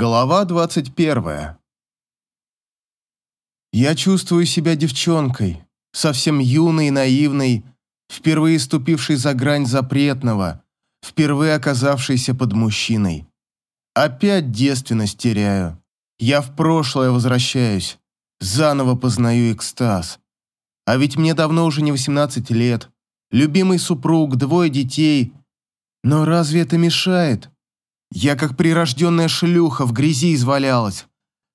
Глава 21. Я чувствую себя девчонкой, совсем юной и наивной, впервые ступившей за грань запретного, впервые оказавшейся под мужчиной. Опять девственность теряю. Я в прошлое возвращаюсь, заново познаю экстаз. А ведь мне давно уже не 18 лет, любимый супруг, двое детей. Но разве это мешает? Я как прирожденная шлюха в грязи извалялась.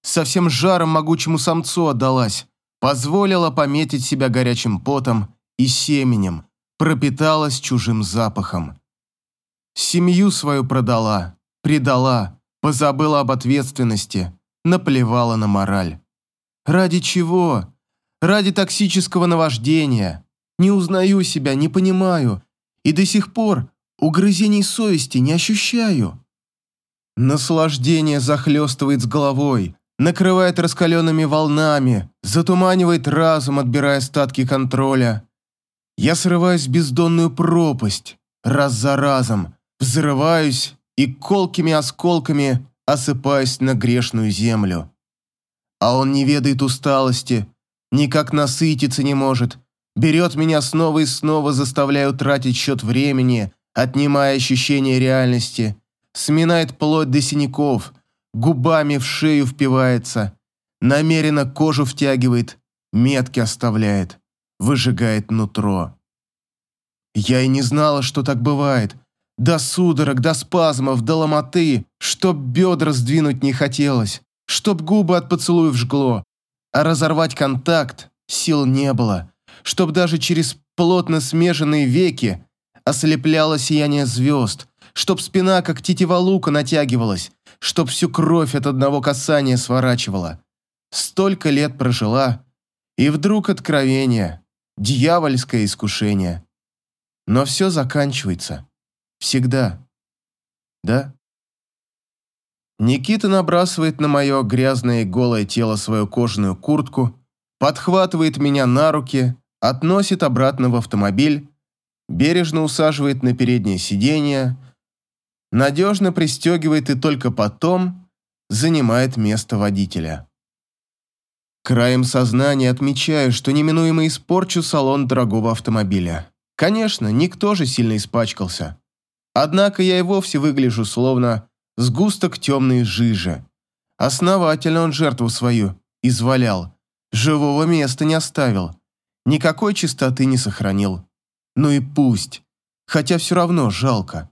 Совсем жаром могучему самцу отдалась. Позволила пометить себя горячим потом и семенем. Пропиталась чужим запахом. Семью свою продала, предала, позабыла об ответственности, наплевала на мораль. Ради чего? Ради токсического наваждения. Не узнаю себя, не понимаю. И до сих пор угрызений совести не ощущаю. Наслаждение захлестывает с головой, накрывает раскаленными волнами, затуманивает разум, отбирая остатки контроля. Я срываюсь в бездонную пропасть, раз за разом, взрываюсь и колкими осколками осыпаюсь на грешную землю. А он не ведает усталости, никак насытиться не может, берет меня снова и снова, заставляя тратить счет времени, отнимая ощущение реальности – сминает плоть до синяков, губами в шею впивается, намеренно кожу втягивает, метки оставляет, выжигает нутро. Я и не знала, что так бывает. До судорог, до спазмов, до ломоты, чтоб бедра сдвинуть не хотелось, чтоб губы от поцелуев жгло, а разорвать контакт сил не было, чтоб даже через плотно смеженные веки ослепляло сияние звезд, чтоб спина, как тетива лука, натягивалась, чтоб всю кровь от одного касания сворачивала. Столько лет прожила, и вдруг откровение, дьявольское искушение. Но все заканчивается. Всегда. Да? Никита набрасывает на мое грязное и голое тело свою кожаную куртку, подхватывает меня на руки, относит обратно в автомобиль, бережно усаживает на переднее сиденье, надежно пристегивает и только потом занимает место водителя. Краем сознания отмечаю, что неминуемо испорчу салон дорогого автомобиля. Конечно, никто же сильно испачкался. Однако я и вовсе выгляжу словно сгусток темной жижи. Основательно он жертву свою извалял, живого места не оставил, никакой чистоты не сохранил. Ну и пусть, хотя все равно жалко.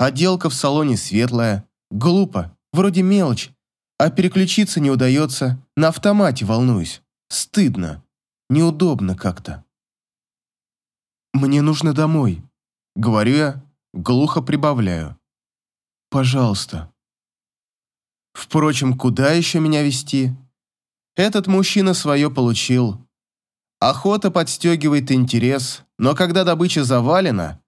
Отделка в салоне светлая. Глупо, вроде мелочь. А переключиться не удается, на автомате волнуюсь. Стыдно. Неудобно как-то. «Мне нужно домой», — говорю я, глухо прибавляю. «Пожалуйста». Впрочем, куда еще меня вести? Этот мужчина свое получил. Охота подстегивает интерес, но когда добыча завалена,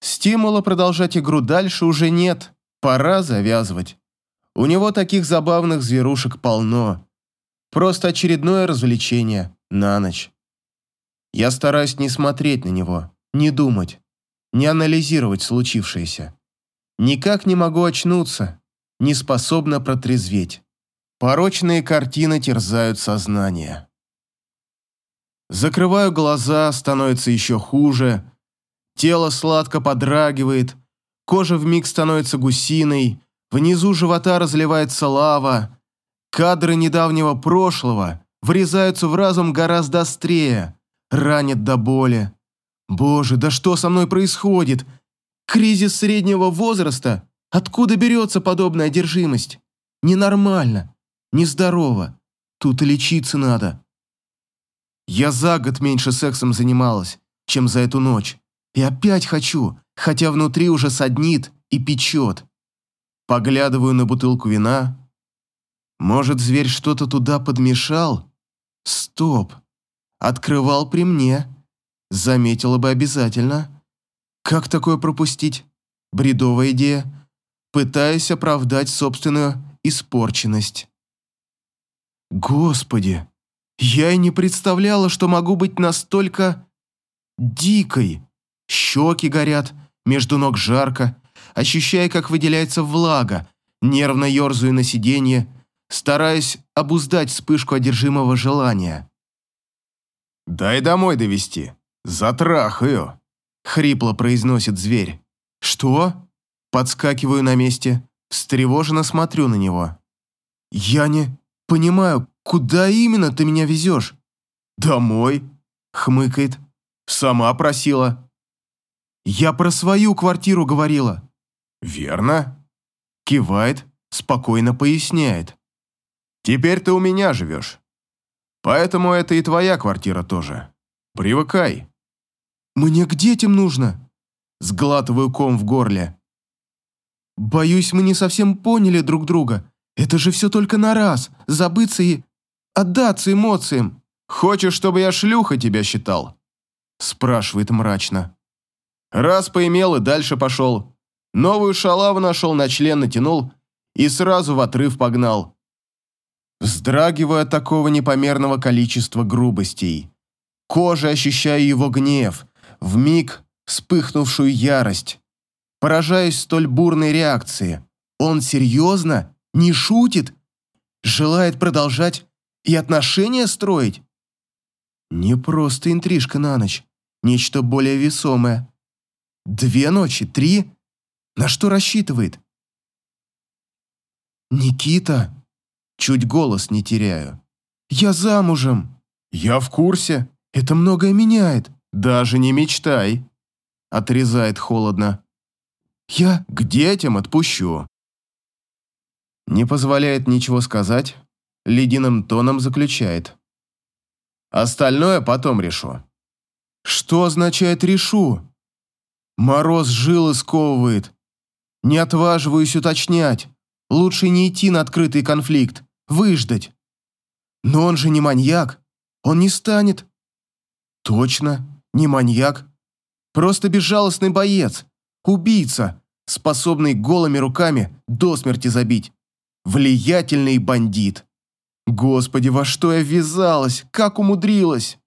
Стимула продолжать игру дальше уже нет, пора завязывать. У него таких забавных зверушек полно. Просто очередное развлечение на ночь. Я стараюсь не смотреть на него, не думать, не анализировать случившееся. Никак не могу очнуться, не способна протрезветь. Порочные картины терзают сознание. Закрываю глаза, становится еще хуже, Тело сладко подрагивает, кожа вмиг становится гусиной, внизу живота разливается лава. Кадры недавнего прошлого врезаются в разум гораздо острее, ранят до боли. Боже, да что со мной происходит? Кризис среднего возраста? Откуда берется подобная одержимость? Ненормально, нездорово. Тут и лечиться надо. Я за год меньше сексом занималась, чем за эту ночь. И опять хочу, хотя внутри уже саднит и печет. Поглядываю на бутылку вина. Может, зверь что-то туда подмешал? Стоп. Открывал при мне. Заметила бы обязательно. Как такое пропустить? Бредовая идея. Пытаюсь оправдать собственную испорченность. Господи, я и не представляла, что могу быть настолько дикой. Щеки горят, между ног жарко, ощущая, как выделяется влага, нервно ерзаю на сиденье, стараясь обуздать вспышку одержимого желания. «Дай домой довести. Затрахаю», — хрипло произносит зверь. «Что?» Подскакиваю на месте, встревоженно смотрю на него. «Я не понимаю, куда именно ты меня везешь?» «Домой», — хмыкает. «Сама просила». «Я про свою квартиру говорила». «Верно?» Кивает, спокойно поясняет. «Теперь ты у меня живешь. Поэтому это и твоя квартира тоже. Привыкай». «Мне к детям нужно», — сглатываю ком в горле. «Боюсь, мы не совсем поняли друг друга. Это же все только на раз, забыться и отдаться эмоциям». «Хочешь, чтобы я шлюха тебя считал?» спрашивает мрачно. Раз поимел и дальше пошел. Новую шалаву нашел, на член натянул и сразу в отрыв погнал. Вздрагиваю от такого непомерного количества грубостей. Кожей ощущаю его гнев, в миг вспыхнувшую ярость. Поражаюсь столь бурной реакции. Он серьезно? Не шутит? Желает продолжать и отношения строить? Не просто интрижка на ночь, нечто более весомое. Две ночи, три? На что рассчитывает? Никита, чуть голос не теряю. Я замужем. Я в курсе. Это многое меняет. Даже не мечтай. Отрезает холодно. Я к детям отпущу. Не позволяет ничего сказать, ледяным тоном заключает. Остальное потом решу. Что означает «решу»? Мороз жилы сковывает. Не отваживаюсь уточнять. Лучше не идти на открытый конфликт, выждать. Но он же не маньяк. Он не станет. Точно, не маньяк. Просто безжалостный боец. Убийца, способный голыми руками до смерти забить. Влиятельный бандит. Господи, во что я ввязалась? Как умудрилась?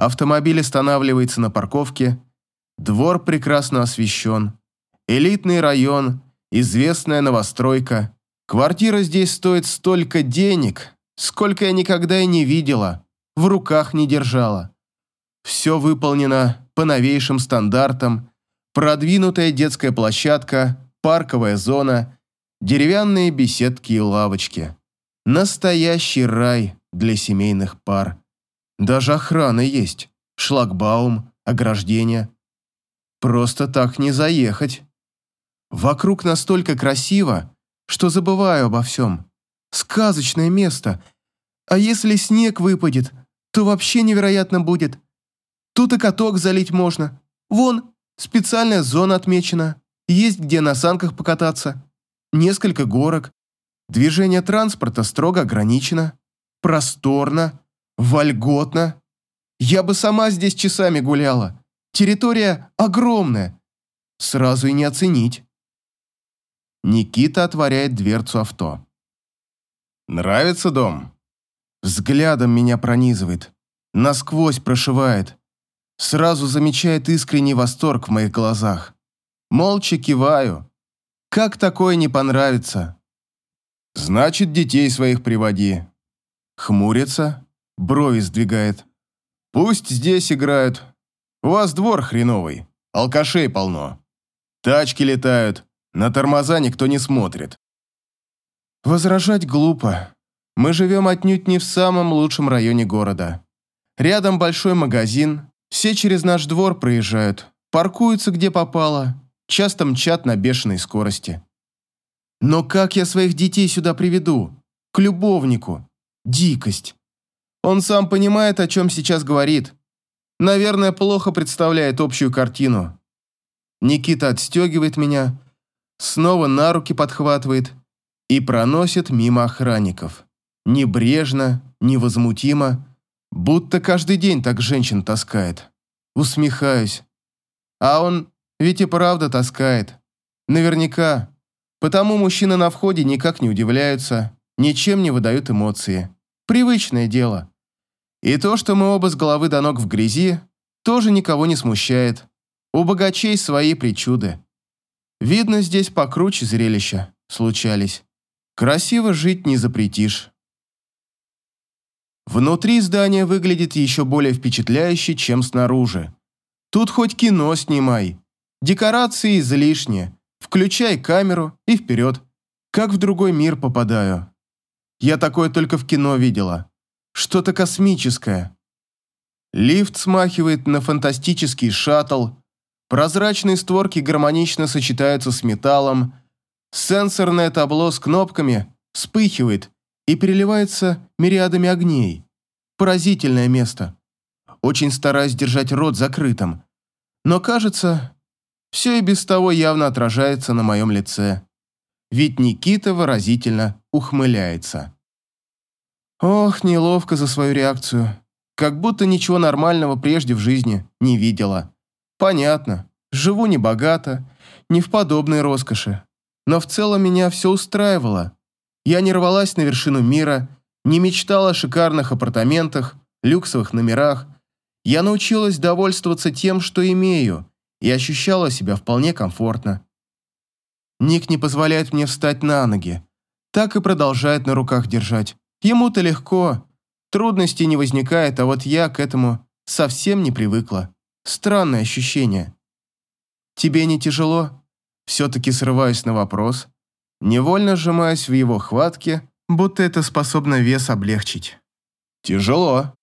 Автомобиль останавливается на парковке. Двор прекрасно освещен. Элитный район, известная новостройка. Квартира здесь стоит столько денег, сколько я никогда и не видела, в руках не держала. Все выполнено по новейшим стандартам. Продвинутая детская площадка, парковая зона, деревянные беседки и лавочки. Настоящий рай для семейных пар. Даже охрана есть, шлагбаум, ограждение. Просто так не заехать. Вокруг настолько красиво, что забываю обо всем. Сказочное место. А если снег выпадет, то вообще невероятно будет. Тут и каток залить можно. Вон, специальная зона отмечена. Есть где на санках покататься. Несколько горок. Движение транспорта строго ограничено. Просторно. Вольготно. Я бы сама здесь часами гуляла. Территория огромная. Сразу и не оценить. Никита отворяет дверцу авто. «Нравится дом?» Взглядом меня пронизывает. Насквозь прошивает. Сразу замечает искренний восторг в моих глазах. Молча киваю. Как такое не понравится? Значит, детей своих приводи. Хмурится, брови сдвигает. Пусть здесь играют. У вас двор хреновый, алкашей полно. Тачки летают, на тормоза никто не смотрит. Возражать глупо. Мы живем отнюдь не в самом лучшем районе города. Рядом большой магазин, все через наш двор проезжают, паркуются где попало, часто мчат на бешеной скорости. Но как я своих детей сюда приведу? К любовнику. Дикость. Он сам понимает, о чем сейчас говорит. Наверное, плохо представляет общую картину. Никита отстегивает меня, снова на руки подхватывает и проносит мимо охранников. Небрежно, невозмутимо, будто каждый день так женщин таскает. Усмехаюсь. А он ведь и правда таскает. Наверняка. Потому мужчины на входе никак не удивляются, ничем не выдают эмоции. Привычное дело. И то, что мы оба с головы до ног в грязи, тоже никого не смущает. У богачей свои причуды. Видно, здесь покруче зрелища случались. Красиво жить не запретишь. Внутри здание выглядит еще более впечатляюще, чем снаружи. Тут хоть кино снимай. Декорации излишние. Включай камеру и вперед. Как в другой мир попадаю. Я такое только в кино видела. Что-то космическое. Лифт смахивает на фантастический шаттл. Прозрачные створки гармонично сочетаются с металлом. Сенсорное табло с кнопками вспыхивает и переливается мириадами огней. Поразительное место. Очень стараюсь держать рот закрытым. Но кажется, все и без того явно отражается на моем лице. Ведь Никита выразительно ухмыляется. Ох, неловко за свою реакцию. Как будто ничего нормального прежде в жизни не видела. Понятно, живу не богато, не в подобной роскоши. Но в целом меня все устраивало. Я не рвалась на вершину мира, не мечтала о шикарных апартаментах, люксовых номерах. Я научилась довольствоваться тем, что имею, и ощущала себя вполне комфортно. Ник не позволяет мне встать на ноги. Так и продолжает на руках держать. Ему-то легко. Трудностей не возникает, а вот я к этому совсем не привыкла. Странное ощущение. Тебе не тяжело? Все-таки срываюсь на вопрос. Невольно сжимаюсь в его хватке, будто это способно вес облегчить. Тяжело.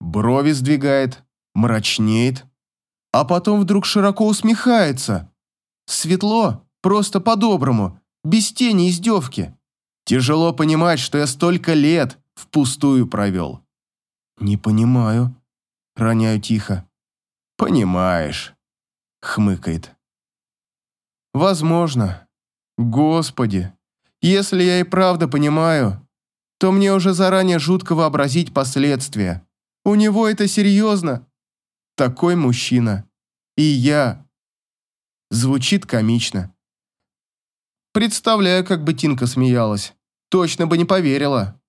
Брови сдвигает, мрачнеет, а потом вдруг широко усмехается. Светло, просто по-доброму, без тени издевки. Тяжело понимать, что я столько лет впустую провел. Не понимаю, роняю тихо. Понимаешь, хмыкает. Возможно. Господи, если я и правда понимаю, то мне уже заранее жутко вообразить последствия. У него это серьезно, такой мужчина. И я. Звучит комично. Представляю, как бы Тинка смеялась. Точно бы не поверила.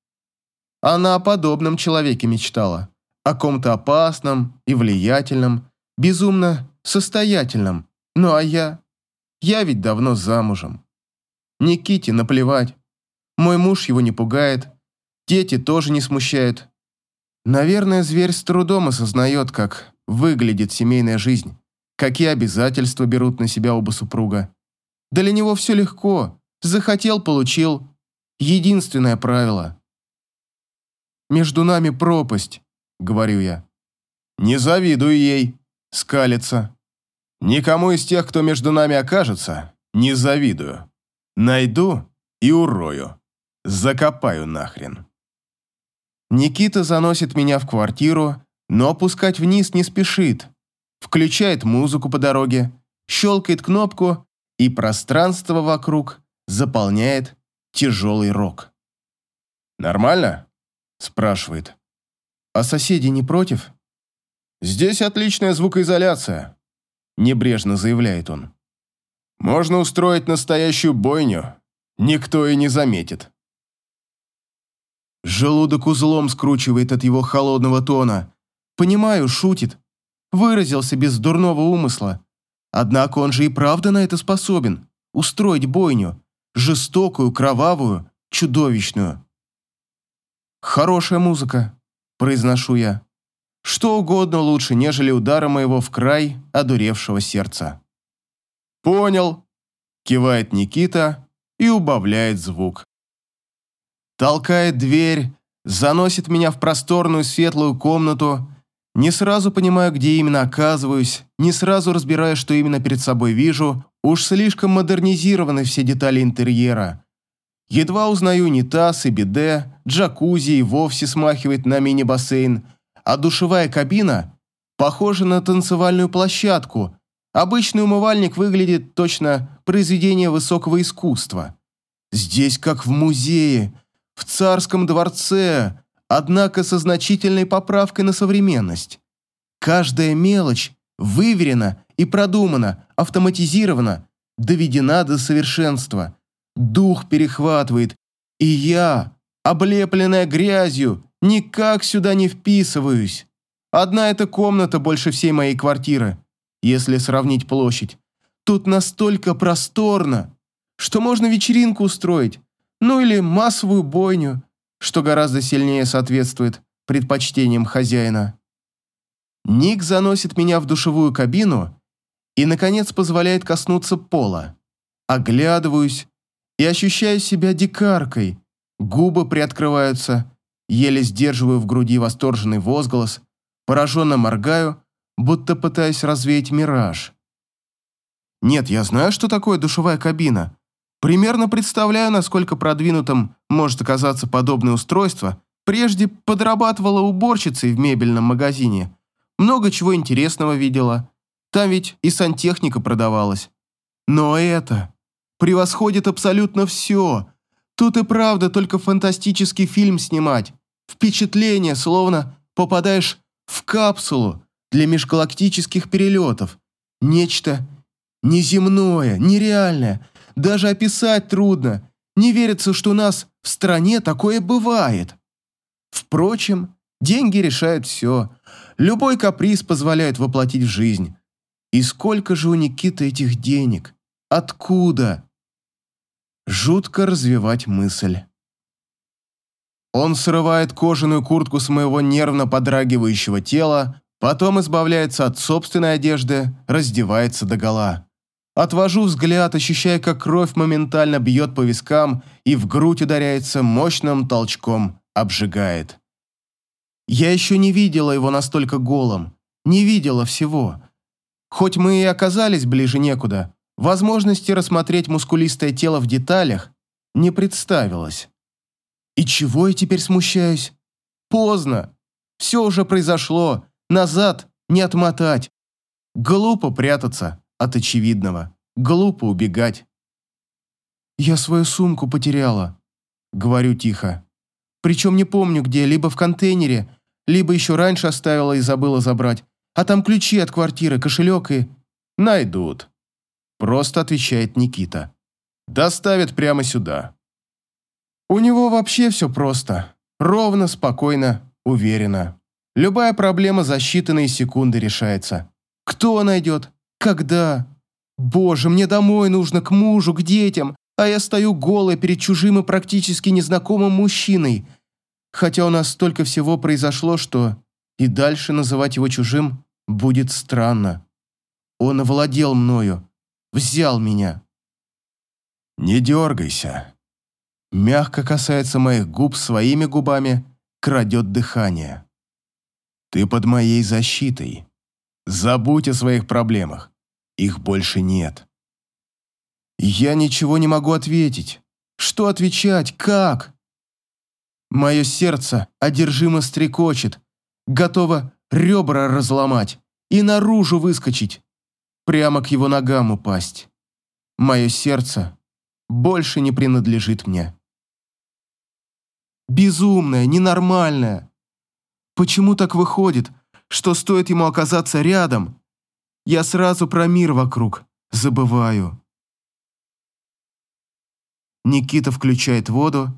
Она о подобном человеке мечтала. О ком-то опасном и влиятельном, безумно состоятельном. Ну а я? Я ведь давно замужем. Никите наплевать. Мой муж его не пугает. Дети тоже не смущают. Наверное, зверь с трудом осознает, как выглядит семейная жизнь, какие обязательства берут на себя оба супруга. Для него все легко. Захотел – получил. Единственное правило. «Между нами пропасть», – говорю я. «Не завидую ей», – скалится. «Никому из тех, кто между нами окажется, не завидую. Найду и урою. Закопаю нахрен». Никита заносит меня в квартиру, но опускать вниз не спешит. Включает музыку по дороге, щелкает кнопку, и пространство вокруг заполняет тяжелый рок. «Нормально?» – спрашивает. «А соседи не против?» «Здесь отличная звукоизоляция», – небрежно заявляет он. «Можно устроить настоящую бойню, никто и не заметит». Желудок узлом скручивает от его холодного тона, Понимаю, шутит. Выразился без дурного умысла. Однако он же и правда на это способен. Устроить бойню. Жестокую, кровавую, чудовищную. «Хорошая музыка», – произношу я. Что угодно лучше, нежели удара моего в край одуревшего сердца. «Понял», – кивает Никита и убавляет звук. Толкает дверь, заносит меня в просторную светлую комнату, не сразу понимаю, где именно оказываюсь, не сразу разбираю, что именно перед собой вижу, уж слишком модернизированы все детали интерьера. Едва узнаю унитаз и биде, джакузи и вовсе смахивает на мини-бассейн, а душевая кабина похожа на танцевальную площадку. Обычный умывальник выглядит точно произведение высокого искусства. Здесь как в музее, в царском дворце, однако со значительной поправкой на современность. Каждая мелочь выверена и продумана, автоматизирована, доведена до совершенства. Дух перехватывает, и я, облепленная грязью, никак сюда не вписываюсь. Одна эта комната больше всей моей квартиры, если сравнить площадь. Тут настолько просторно, что можно вечеринку устроить, ну или массовую бойню, что гораздо сильнее соответствует предпочтениям хозяина. Ник заносит меня в душевую кабину и, наконец, позволяет коснуться пола. Оглядываюсь и ощущаю себя дикаркой. Губы приоткрываются, еле сдерживаю в груди восторженный возглас, пораженно моргаю, будто пытаясь развеять мираж. Нет, я знаю, что такое душевая кабина. Примерно представляю, насколько продвинутым может оказаться подобное устройство. Прежде подрабатывала уборщицей в мебельном магазине. Много чего интересного видела. Там ведь и сантехника продавалась. Но это превосходит абсолютно все. Тут и правда только фантастический фильм снимать. Впечатление, словно попадаешь в капсулу для межгалактических перелетов. Нечто неземное, нереальное. Даже описать трудно. Не верится, что у нас в стране такое бывает. Впрочем, деньги решают все. Любой каприз позволяет воплотить в жизнь. И сколько же у Никиты этих денег? Откуда? Жутко развивать мысль. Он срывает кожаную куртку с моего нервно подрагивающего тела, потом избавляется от собственной одежды, раздевается догола. Отвожу взгляд, ощущая, как кровь моментально бьет по вискам и в грудь ударяется мощным толчком, обжигает. Я еще не видела его настолько голым, не видела всего. Хоть мы и оказались ближе некуда, возможности рассмотреть мускулистое тело в деталях не представилось. И чего я теперь смущаюсь? Поздно. Все уже произошло. Назад не отмотать. Глупо прятаться от очевидного. Глупо убегать. «Я свою сумку потеряла», — говорю тихо. «Причем не помню где, либо в контейнере, либо еще раньше оставила и забыла забрать. А там ключи от квартиры, кошелек и...» «Найдут», — просто отвечает Никита. «Доставят прямо сюда». У него вообще все просто. Ровно, спокойно, уверенно. Любая проблема за считанные секунды решается. Кто найдет? Когда? Боже, мне домой нужно, к мужу, к детям, а я стою голой перед чужим и практически незнакомым мужчиной. Хотя у нас столько всего произошло, что и дальше называть его чужим будет странно. Он овладел мною, взял меня. «Не дергайся», мягко касается моих губ своими губами, крадет дыхание. Ты под моей защитой. Забудь о своих проблемах. Их больше нет. Я ничего не могу ответить. Что отвечать? Как? Мое сердце одержимо стрекочет, готово ребра разломать и наружу выскочить, прямо к его ногам упасть. Мое сердце больше не принадлежит мне. Безумная, ненормальная. Почему так выходит, что стоит ему оказаться рядом, я сразу про мир вокруг забываю. Никита включает воду,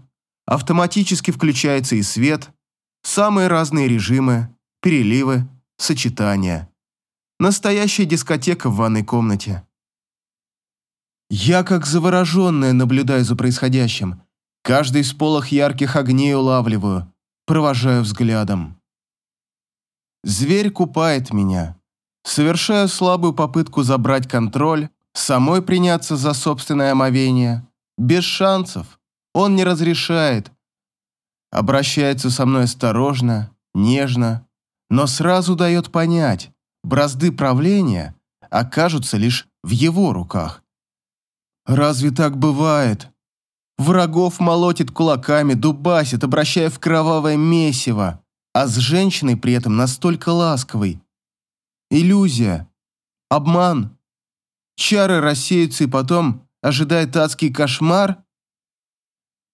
автоматически включается и свет, самые разные режимы, переливы, сочетания. Настоящая дискотека в ванной комнате. Я как завороженная наблюдаю за происходящим, Каждый сполох ярких огней улавливаю, провожаю взглядом. Зверь купает меня. Совершаю слабую попытку забрать контроль, самой приняться за собственное омовение. Без шансов. Он не разрешает. Обращается со мной осторожно, нежно, но сразу дает понять, бразды правления окажутся лишь в его руках. Разве так бывает? Врагов молотит кулаками, дубасит, обращая в кровавое месиво, а с женщиной при этом настолько ласковой. Иллюзия. Обман. Чары рассеются и потом ожидает адский кошмар.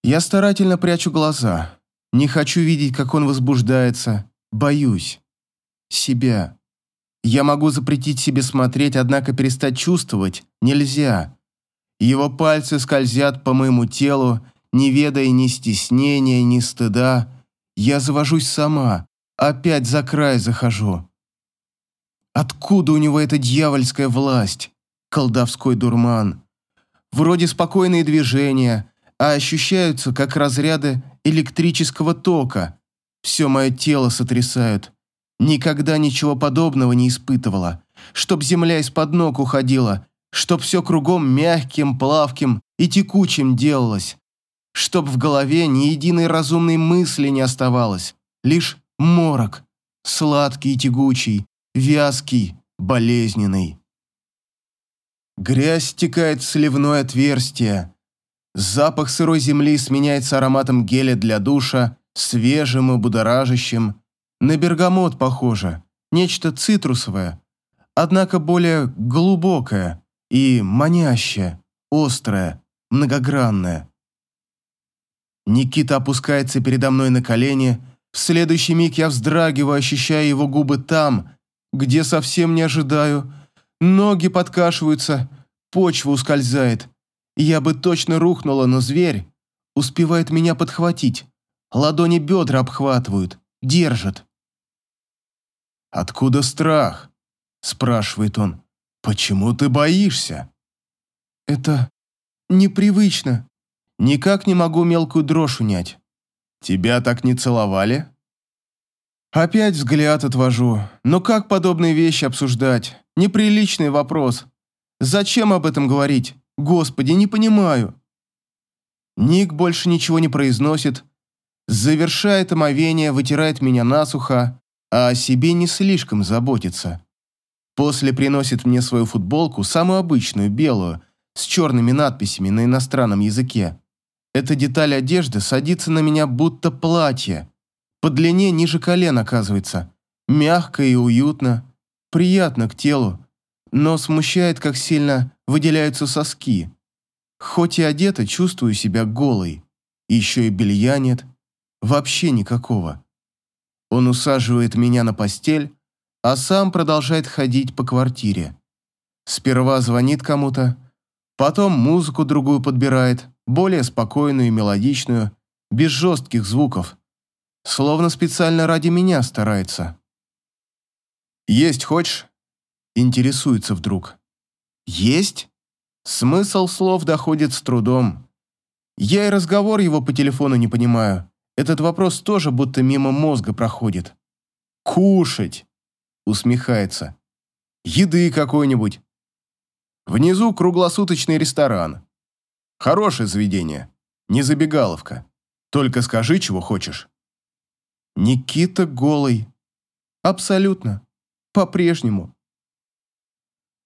Я старательно прячу глаза. Не хочу видеть, как он возбуждается. Боюсь. Себя. Я могу запретить себе смотреть, однако перестать чувствовать нельзя. Его пальцы скользят по моему телу, не ведая ни стеснения, ни стыда. Я завожусь сама, опять за край захожу. Откуда у него эта дьявольская власть? колдовской дурман. Вроде спокойные движения, а ощущаются как разряды электрического тока. Все мое тело сотрясают. Никогда ничего подобного не испытывала. Чтоб земля из-под ног уходила, чтоб все кругом мягким, плавким и текучим делалось. Чтоб в голове ни единой разумной мысли не оставалось. Лишь морок, сладкий и тягучий, вязкий, болезненный. Грязь стекает в сливное отверстие. Запах сырой земли сменяется ароматом геля для душа, свежим и будоражащим. На бергамот похоже, нечто цитрусовое, однако более глубокое и манящее, острое, многогранное. Никита опускается передо мной на колени. В следующий миг я вздрагиваю, ощущая его губы там, где совсем не ожидаю. Ноги подкашиваются, почва ускользает. Я бы точно рухнула, но зверь успевает меня подхватить. Ладони бедра обхватывают, держат. «Откуда страх?» – спрашивает он. «Почему ты боишься?» «Это непривычно», Никак не могу мелкую дрожь унять. Тебя так не целовали? Опять взгляд отвожу. Но как подобные вещи обсуждать? Неприличный вопрос. Зачем об этом говорить? Господи, не понимаю. Ник больше ничего не произносит. Завершает омовение, вытирает меня насухо, а о себе не слишком заботится. После приносит мне свою футболку, самую обычную, белую, с черными надписями на иностранном языке. Эта деталь одежды садится на меня будто платье. По длине ниже колен оказывается. Мягко и уютно. Приятно к телу. Но смущает, как сильно выделяются соски. Хоть и одета, чувствую себя голой. Еще и белья нет. Вообще никакого. Он усаживает меня на постель, а сам продолжает ходить по квартире. Сперва звонит кому-то, потом музыку другую подбирает, более спокойную и мелодичную, без жестких звуков. Словно специально ради меня старается. «Есть хочешь?» Интересуется вдруг. «Есть?» Смысл слов доходит с трудом. Я и разговор его по телефону не понимаю. Этот вопрос тоже будто мимо мозга проходит. «Кушать!» Усмехается. «Еды какой-нибудь!» Внизу круглосуточный ресторан. Хорошее заведение, не забегаловка. Только скажи, чего хочешь». Никита голый. Абсолютно. По-прежнему.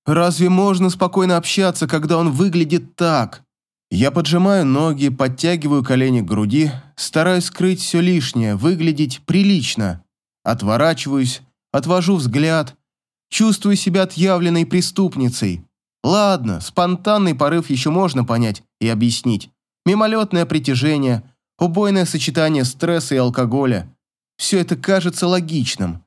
Разве можно спокойно общаться, когда он выглядит так? Я поджимаю ноги, подтягиваю колени к груди, стараюсь скрыть все лишнее, выглядеть прилично. Отворачиваюсь, отвожу взгляд, чувствую себя отъявленной преступницей. Ладно, спонтанный порыв еще можно понять и объяснить. Мимолетное притяжение, убойное сочетание стресса и алкоголя. Все это кажется логичным.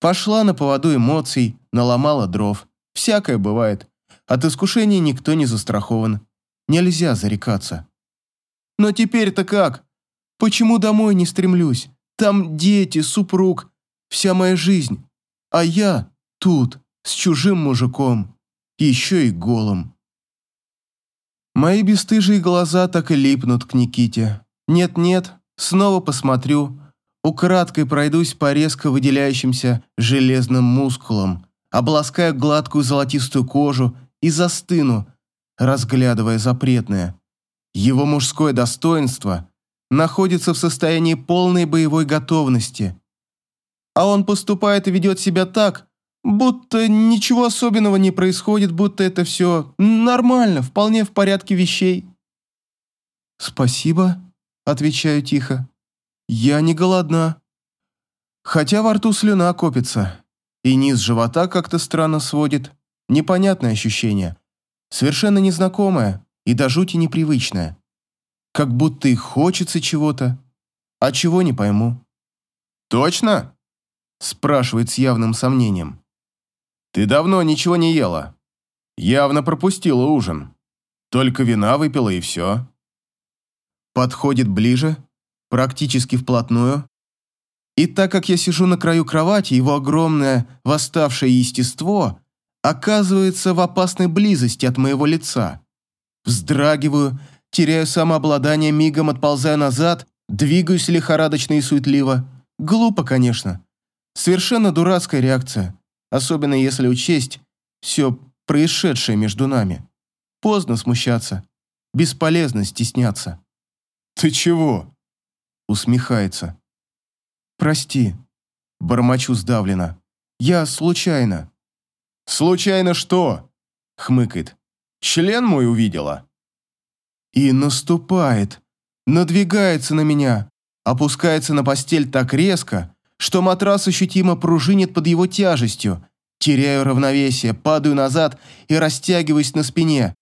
Пошла на поводу эмоций, наломала дров. Всякое бывает. От искушений никто не застрахован. Нельзя зарекаться. Но теперь-то как? Почему домой не стремлюсь? Там дети, супруг, вся моя жизнь. А я тут, с чужим мужиком еще и голым. Мои бесстыжие глаза так и липнут к Никите. Нет-нет, снова посмотрю, украдкой пройдусь по резко выделяющимся железным мускулам, обласкаю гладкую золотистую кожу и застыну, разглядывая запретное. Его мужское достоинство находится в состоянии полной боевой готовности. А он поступает и ведет себя так, Будто ничего особенного не происходит, будто это все нормально, вполне в порядке вещей. «Спасибо», — отвечаю тихо. «Я не голодна». Хотя во рту слюна копится, и низ живота как-то странно сводит. Непонятное ощущение. Совершенно незнакомое и до жути непривычное. Как будто и хочется чего-то, а чего не пойму. «Точно?» – спрашивает с явным сомнением. Ты давно ничего не ела. Явно пропустила ужин. Только вина выпила и все. Подходит ближе, практически вплотную. И так как я сижу на краю кровати, его огромное восставшее естество оказывается в опасной близости от моего лица. Вздрагиваю, теряю самообладание, мигом отползаю назад, двигаюсь лихорадочно и суетливо. Глупо, конечно. Совершенно дурацкая реакция, особенно если учесть все происшедшее между нами. Поздно смущаться, бесполезно стесняться. «Ты чего?» Усмехается. «Прости», – бормочу сдавленно. «Я случайно». «Случайно что?» – хмыкает. «Член мой увидела». И наступает, надвигается на меня, опускается на постель так резко, что матрас ощутимо пружинит под его тяжестью. Теряю равновесие, падаю назад и растягиваюсь на спине.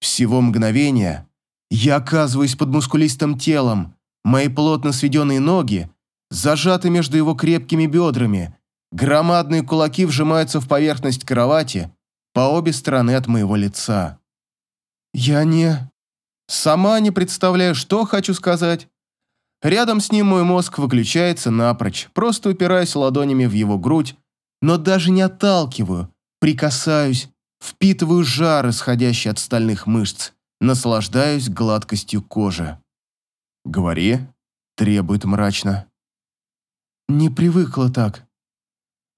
Всего мгновения я оказываюсь под мускулистым телом, мои плотно сведенные ноги зажаты между его крепкими бедрами, громадные кулаки вжимаются в поверхность кровати по обе стороны от моего лица. Я не... Сама не представляю, что хочу сказать. Рядом с ним мой мозг выключается напрочь, просто упираюсь ладонями в его грудь, но даже не отталкиваю, прикасаюсь, впитываю жар, исходящий от стальных мышц, наслаждаюсь гладкостью кожи. «Говори», — требует мрачно. «Не привыкла так».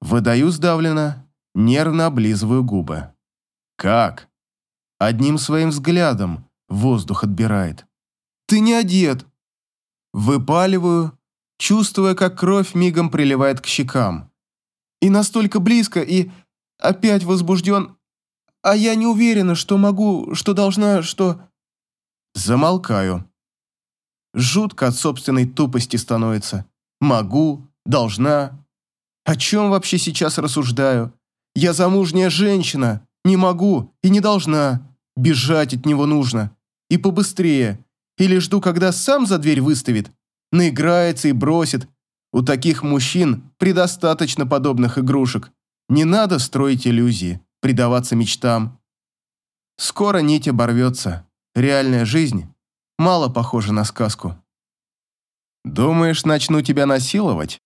Выдаю сдавленно, нервно облизываю губы. «Как?» Одним своим взглядом воздух отбирает. «Ты не одет!» Выпаливаю, чувствуя, как кровь мигом приливает к щекам. И настолько близко, и опять возбужден, а я не уверена, что могу, что должна, что... Замолкаю. Жутко от собственной тупости становится. Могу, должна. О чем вообще сейчас рассуждаю? Я замужняя женщина, не могу и не должна. Бежать от него нужно. И побыстрее. Или жду, когда сам за дверь выставит. Наиграется и бросит. У таких мужчин предостаточно подобных игрушек. Не надо строить иллюзии, предаваться мечтам. Скоро нить оборвется. Реальная жизнь мало похожа на сказку. «Думаешь, начну тебя насиловать?»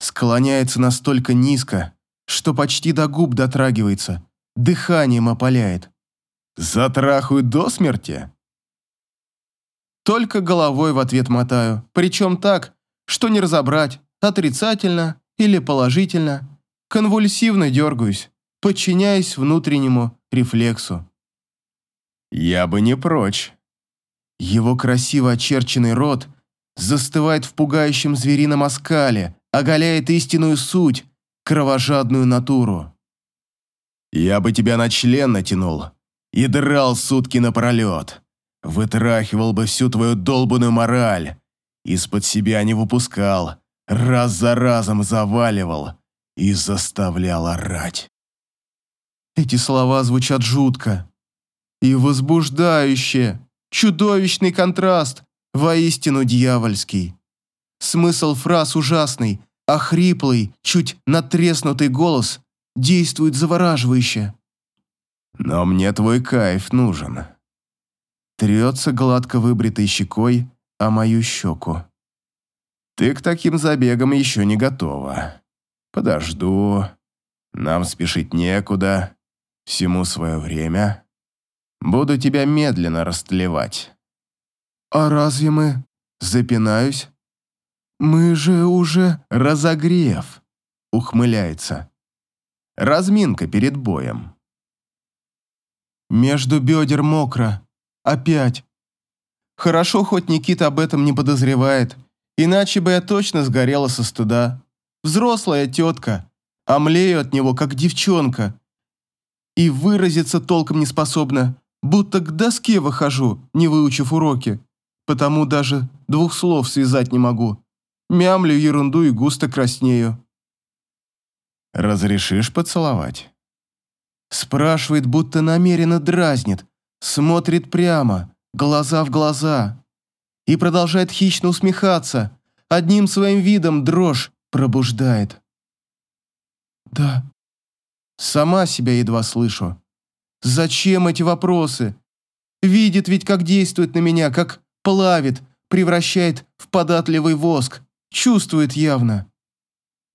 Склоняется настолько низко, что почти до губ дотрагивается, дыханием опаляет. «Затрахаю до смерти?» Только головой в ответ мотаю, причем так, что не разобрать, отрицательно или положительно. Конвульсивно дергаюсь, подчиняясь внутреннему рефлексу. «Я бы не прочь». Его красиво очерченный рот застывает в пугающем зверином оскале, оголяет истинную суть, кровожадную натуру. «Я бы тебя на член натянул и драл сутки напролет. Вытрахивал бы всю твою долбанную мораль. Из-под себя не выпускал, раз за разом заваливал и заставлял орать». Эти слова звучат жутко и возбуждающе. Чудовищный контраст, воистину дьявольский. Смысл фраз ужасный, а хриплый, чуть натреснутый голос действует завораживающе. «Но мне твой кайф нужен». Трется гладко выбритой щекой о мою щеку. «Ты к таким забегам еще не готова. Подожду. Нам спешить некуда. Всему свое время. Буду тебя медленно растлевать». «А разве мы...» Запинаюсь. «Мы же уже...» «Разогрев», — ухмыляется. Разминка перед боем. Между бедер мокро. Опять. Хорошо, хоть Никита об этом не подозревает, иначе бы я точно сгорела со стыда. Взрослая тетка, а млею от него, как девчонка. И выразиться толком не способна, будто к доске выхожу, не выучив уроки. Потому даже двух слов связать не могу. Мямлю ерунду и густо краснею. «Разрешишь поцеловать?» Спрашивает, будто намеренно дразнит, смотрит прямо, глаза в глаза. И продолжает хищно усмехаться, одним своим видом дрожь пробуждает. «Да». Сама себя едва слышу. Зачем эти вопросы? Видит ведь, как действует на меня, как плавит, превращает в податливый воск. Чувствует явно.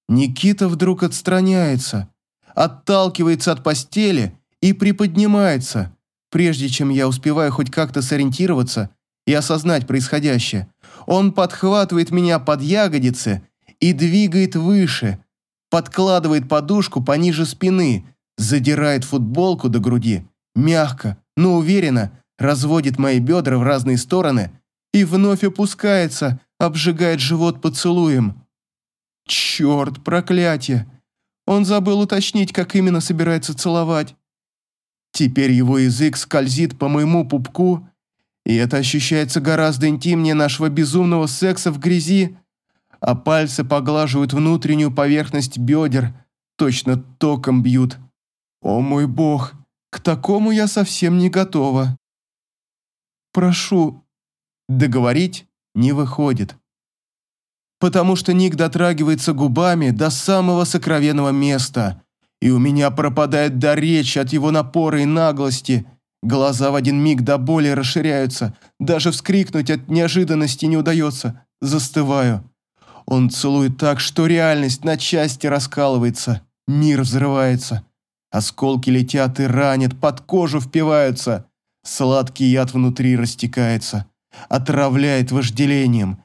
Никита вдруг отстраняется, отталкивается от постели и приподнимается, прежде чем я успеваю хоть как-то сориентироваться и осознать происходящее. Он подхватывает меня под ягодицы и двигает выше, подкладывает подушку пониже спины, задирает футболку до груди, мягко, но уверенно разводит мои бедра в разные стороны и вновь опускается, обжигает живот поцелуем. Черт, проклятие! Он забыл уточнить, как именно собирается целовать. Теперь его язык скользит по моему пупку, и это ощущается гораздо интимнее нашего безумного секса в грязи, а пальцы поглаживают внутреннюю поверхность бедер, точно током бьют. О мой бог, к такому я совсем не готова. Прошу. Договорить не выходит. Потому что Ник дотрагивается губами до самого сокровенного места, и у меня пропадает до речи от его напора и наглости. Глаза в один миг до боли расширяются, даже вскрикнуть от неожиданности не удается. Застываю. Он целует так, что реальность на части раскалывается, мир взрывается. Осколки летят и ранят, под кожу впиваются. Сладкий яд внутри растекается, отравляет вожделением.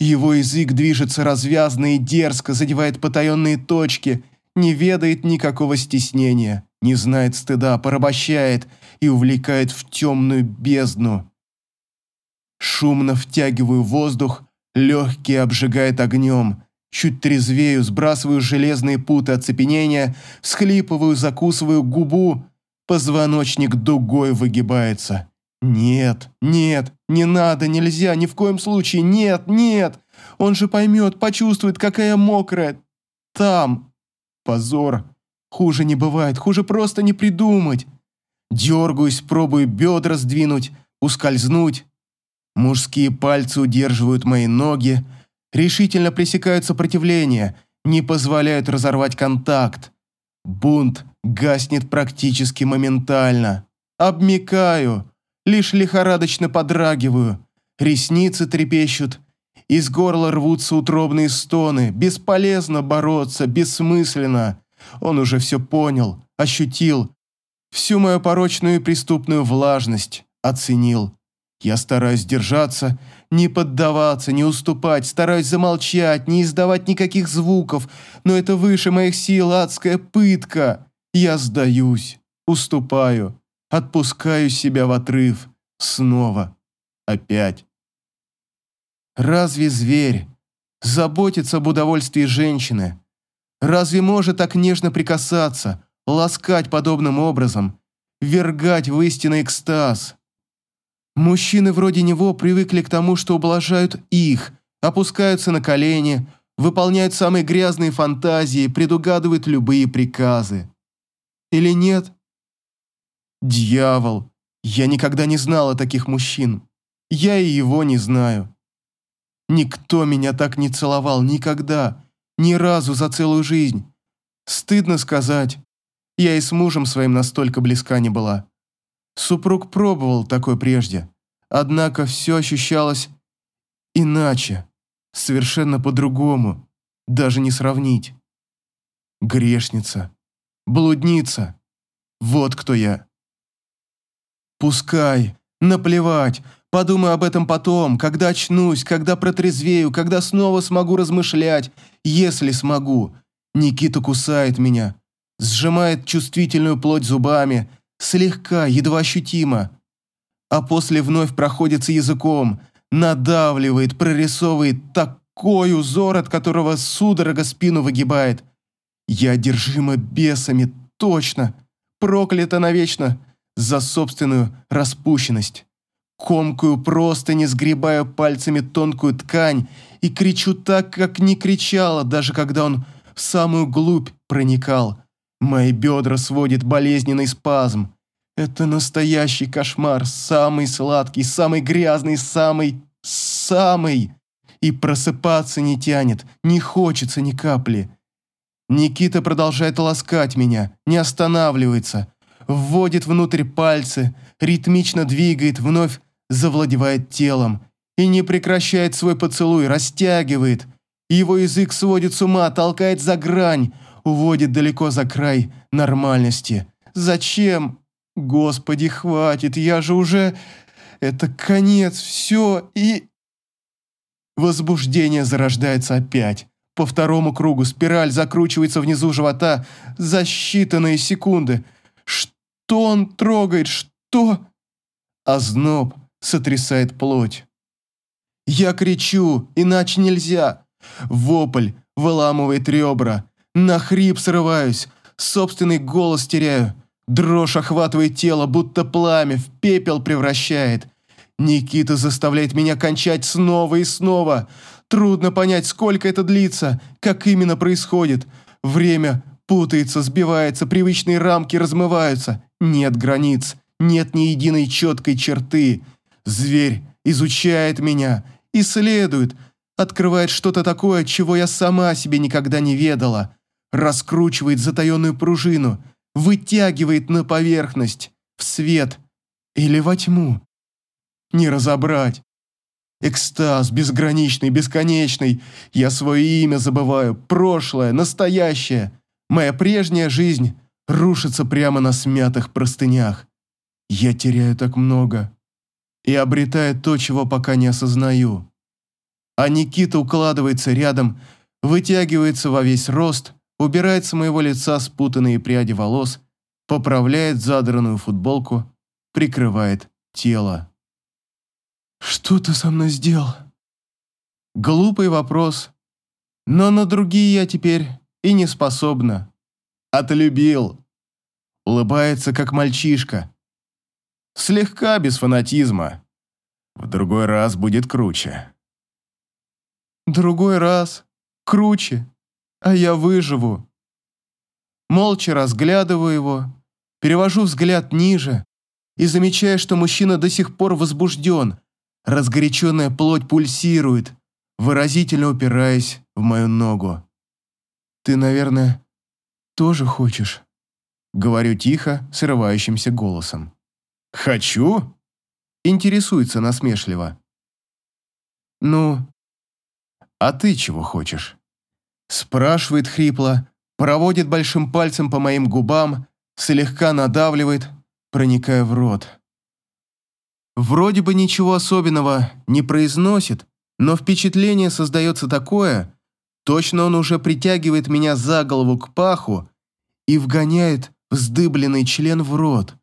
Его язык движется развязно и дерзко, задевает потаенные точки, не ведает никакого стеснения, не знает стыда, порабощает и увлекает в темную бездну. Шумно втягиваю воздух, легкие обжигает огнем. Чуть трезвею, сбрасываю железные путы оцепенения, всхлипываю, закусываю губу, позвоночник дугой выгибается. Нет, нет, не надо, нельзя, ни в коем случае, нет, нет. Он же поймет, почувствует, какая мокрая. Там. Позор. Хуже не бывает, хуже просто не придумать. Дергаюсь, пробую бедра сдвинуть, ускользнуть. Мужские пальцы удерживают мои ноги, решительно пресекают сопротивление, не позволяют разорвать контакт. Бунт гаснет практически моментально. Обмикаю, лишь лихорадочно подрагиваю, ресницы трепещут, из горла рвутся утробные стоны, бесполезно бороться, бессмысленно. Он уже все понял, ощутил, всю мою порочную и преступную влажность оценил. Я стараюсь держаться, не поддаваться, не уступать, стараюсь замолчать, не издавать никаких звуков, но это выше моих сил адская пытка. Я сдаюсь, уступаю, отпускаю себя в отрыв. Снова. Опять. Разве зверь заботится об удовольствии женщины? Разве может так нежно прикасаться, ласкать подобным образом, вергать в истинный экстаз? Мужчины вроде него привыкли к тому, что ублажают их, опускаются на колени, выполняют самые грязные фантазии, предугадывают любые приказы. Или нет? Дьявол, я никогда не знала таких мужчин. Я и его не знаю. Никто меня так не целовал никогда, ни разу за целую жизнь. Стыдно сказать, я и с мужем своим настолько близка не была. Супруг пробовал такой прежде, однако все ощущалось иначе, совершенно по-другому, даже не сравнить. Грешница, блудница, вот кто я. Пускай, наплевать, подумаю об этом потом, когда очнусь, когда протрезвею, когда снова смогу размышлять, если смогу. Никита кусает меня, сжимает чувствительную плоть зубами, слегка, едва ощутимо. А после вновь проходится языком, надавливает, прорисовывает такой узор, от которого судорога спину выгибает. Я одержима бесами, точно, проклята навечно за собственную распущенность. Комкую просто, не сгребая пальцами тонкую ткань и кричу так, как не кричала, даже когда он в самую глубь проникал. Мои бедра сводит болезненный спазм. Это настоящий кошмар, самый сладкий, самый грязный, самый... самый... И просыпаться не тянет, не хочется ни капли. Никита продолжает ласкать меня, не останавливается, вводит внутрь пальцы, ритмично двигает, вновь завладевает телом и не прекращает свой поцелуй, растягивает. Его язык сводит с ума, толкает за грань, уводит далеко за край нормальности. Зачем? Господи, хватит, я же уже... Это конец, все, и... Возбуждение зарождается опять. По второму кругу спираль закручивается внизу живота за считанные секунды. Что он трогает? Что? Озноб сотрясает плоть. Я кричу, иначе нельзя. Вопль выламывает ребра. На хрип срываюсь, собственный голос теряю. Дрожь охватывает тело, будто пламя в пепел превращает. Никита заставляет меня кончать снова и снова. Трудно понять, сколько это длится, как именно происходит. Время путается, сбивается, привычные рамки размываются. Нет границ, нет ни единой четкой черты. Зверь изучает меня, исследует, открывает что-то такое, чего я сама себе никогда не ведала. Раскручивает затаенную пружину, вытягивает на поверхность, в свет или во тьму не разобрать. Экстаз безграничный, бесконечный. Я свое имя забываю, прошлое, настоящее. Моя прежняя жизнь рушится прямо на смятых простынях. Я теряю так много и обретаю то, чего пока не осознаю. А Никита укладывается рядом, вытягивается во весь рост, убирает с моего лица спутанные пряди волос, поправляет задранную футболку, прикрывает тело. «Что ты со мной сделал?» Глупый вопрос, но на другие я теперь и не способна. Отлюбил. Улыбается, как мальчишка. Слегка без фанатизма. В другой раз будет круче. Другой раз круче, а я выживу. Молча разглядываю его, перевожу взгляд ниже и замечаю, что мужчина до сих пор возбужден, Разгоряченная плоть пульсирует, выразительно упираясь в мою ногу. «Ты, наверное, тоже хочешь?» Говорю тихо, срывающимся голосом. «Хочу?» Интересуется насмешливо. «Ну, а ты чего хочешь?» Спрашивает хрипло, проводит большим пальцем по моим губам, слегка надавливает, проникая в рот. Вроде бы ничего особенного не произносит, но впечатление создается такое, точно он уже притягивает меня за голову к паху и вгоняет вздыбленный член в рот,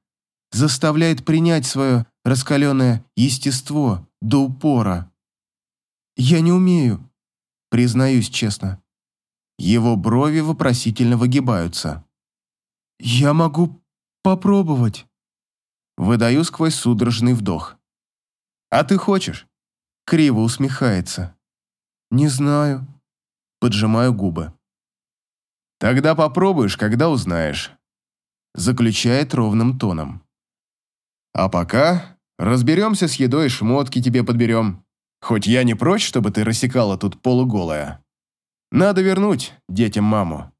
заставляет принять свое раскаленное естество до упора. Я не умею, признаюсь честно. Его брови вопросительно выгибаются. Я могу попробовать. Выдаю сквозь судорожный вдох. «А ты хочешь?» Криво усмехается. «Не знаю». Поджимаю губы. «Тогда попробуешь, когда узнаешь», заключает ровным тоном. «А пока разберемся с едой и шмотки тебе подберем. Хоть я не прочь, чтобы ты рассекала тут полуголая. Надо вернуть детям маму».